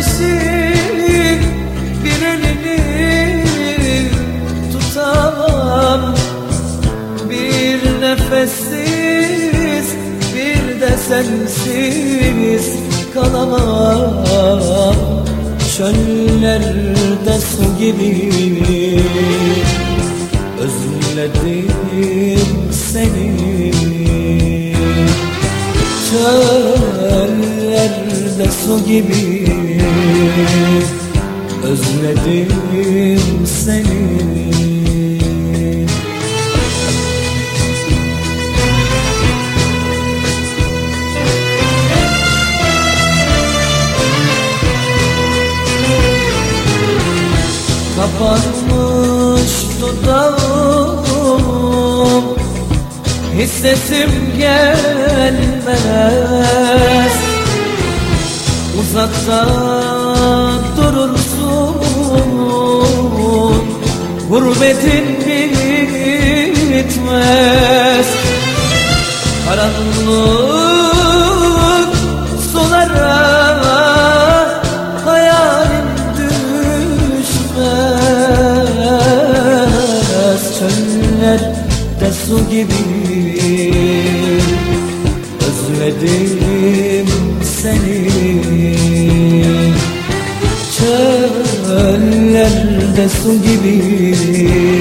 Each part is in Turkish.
nefesini bir elini tutamam. Bir nefessiz bir de sensiz kalamam. Çöllerde su gibi özledim seni. Çöllerde su gibi Özledim seni. Kapanmış dudağım Hissesim gelmez Uzakta durursun. Gurbetin bitmez. Karanlık sulara hayalim düşmez. Çöllerde su gibi. Özledim Çöllerde su gibi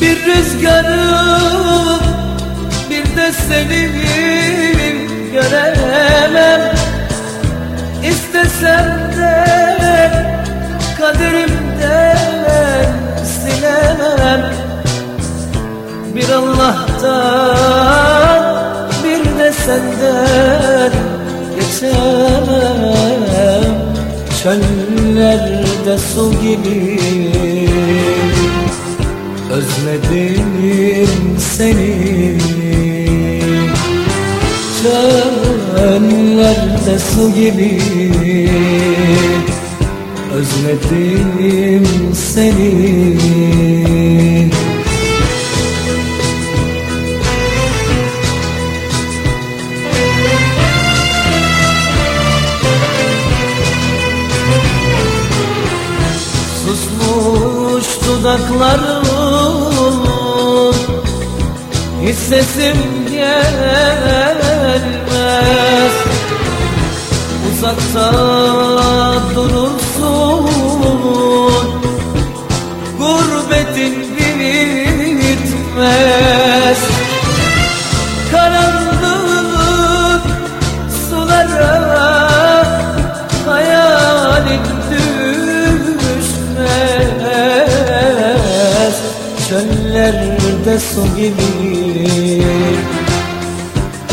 Bir rüzgarım bir de seni göremem. İstesem de kaderimden silemem. Bir Allah'tan bir de senden geçemem. Çöllerde su gibi Özledim seni. Çöllerde su gibi. Özledim seni. Susmuş dudaklarım Hiç sesim gelmez. Uzakta durursun Çöllerde su gibi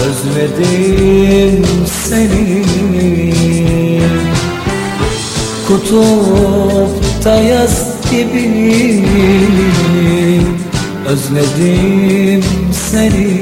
Özledim seni. Kutupta yaz gibi Özledim seni